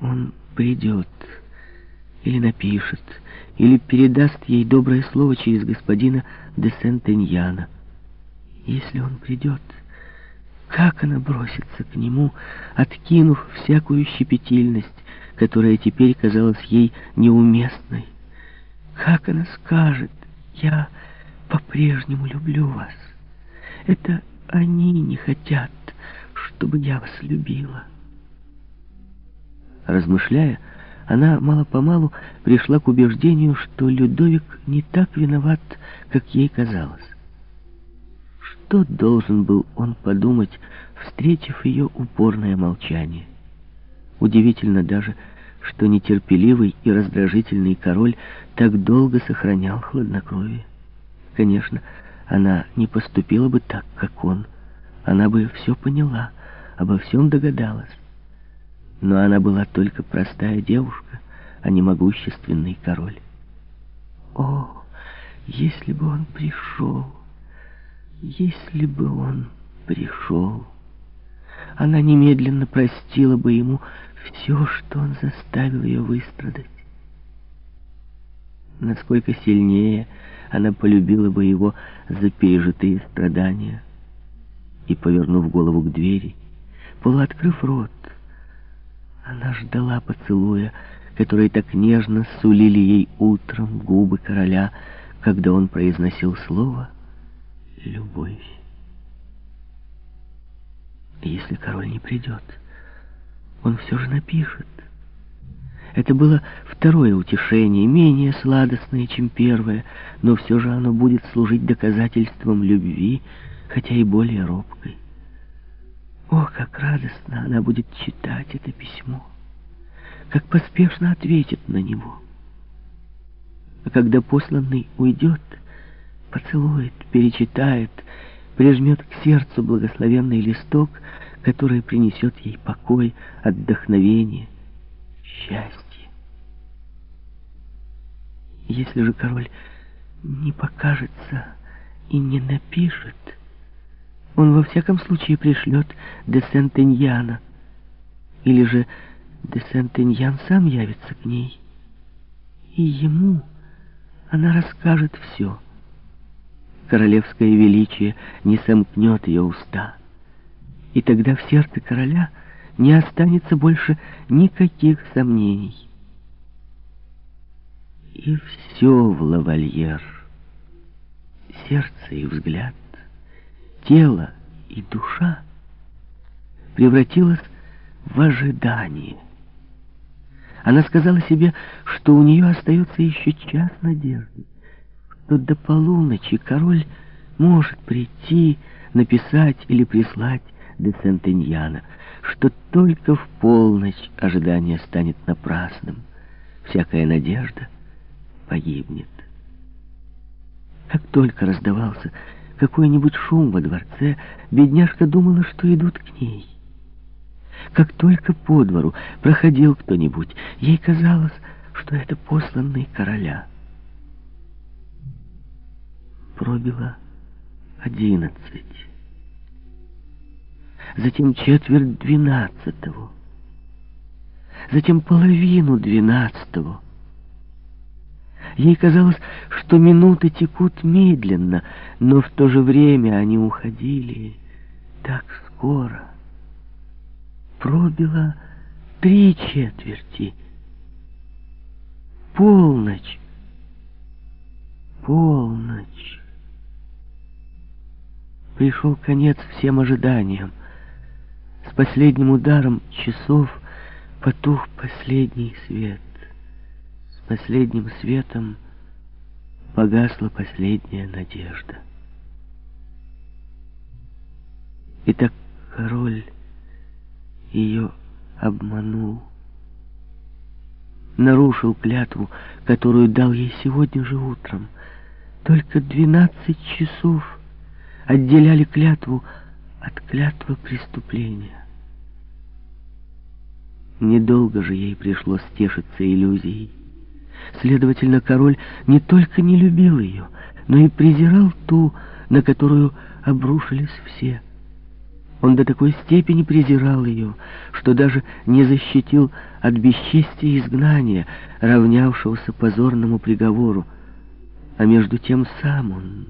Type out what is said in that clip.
Он придет, или напишет, или передаст ей доброе слово через господина де Сентеньяна. Если он придет, как она бросится к нему, откинув всякую щепетильность, которая теперь казалась ей неуместной. Как она скажет, я по-прежнему люблю вас. Это они не хотят, чтобы я вас любила. Размышляя, она мало-помалу пришла к убеждению, что Людовик не так виноват, как ей казалось. Что должен был он подумать, встретив ее упорное молчание? Удивительно даже, что нетерпеливый и раздражительный король так долго сохранял хладнокровие. Конечно, она не поступила бы так, как он. Она бы все поняла, обо всем догадалась. Но она была только простая девушка, а не могущественный король. О, если бы он пришел, если бы он пришел, она немедленно простила бы ему все, что он заставил ее выстрадать. Насколько сильнее она полюбила бы его за пережитые страдания. И, повернув голову к двери, полуоткрыв рот, она ждала поцелуя, который так нежно сулили ей утром губы короля, когда он произносил слово «любовь». Если король не придет, он все же напишет. Это было второе утешение, менее сладостное, чем первое, но все же оно будет служить доказательством любви, хотя и более робкой. О, как радостно она будет читать это письмо, как поспешно ответит на него. А когда посланный уйдет, поцелует, перечитает, прижмет к сердцу благословенный листок, который принесет ей покой, отдохновение, счастье. Если же король не покажется и не напишет, он во всяком случае пришлет де Сентеньяна. Или же де Сентеньян сам явится к ней. И ему она расскажет все. Королевское величие не сомкнет ее уста. И тогда в сердце короля не останется больше никаких сомнений. И все в лавальер. Сердце и взгляд тело и душа превратилась в ожидание. Она сказала себе, что у нее остается еще час надежды, что до полуночи король может прийти, написать или прислать де Сентеньяна, что только в полночь ожидание станет напрасным, всякая надежда погибнет. Как только раздавался какой-нибудь шум во дворце, бедняжка думала, что идут к ней. Как только по двору проходил кто-нибудь, ей казалось, что это посланный короля. Пробило одиннадцать. Затем четверть двенадцатого. Затем половину двенадцатого. Ей казалось, что минуты текут медленно, но в то же время они уходили так скоро. Пробило три четверти. Полночь. Полночь. Пришел конец всем ожиданиям. С последним ударом часов потух последний свет последним светом погасла последняя надежда. И так король ее обманул, нарушил клятву, которую дал ей сегодня же утром. Только двенадцать часов отделяли клятву от клятвы преступления. Недолго же ей пришлось тешиться иллюзией. Следовательно, король не только не любил ее, но и презирал ту, на которую обрушились все. Он до такой степени презирал ее, что даже не защитил от бесчестия изгнания, равнявшегося позорному приговору. А между тем сам он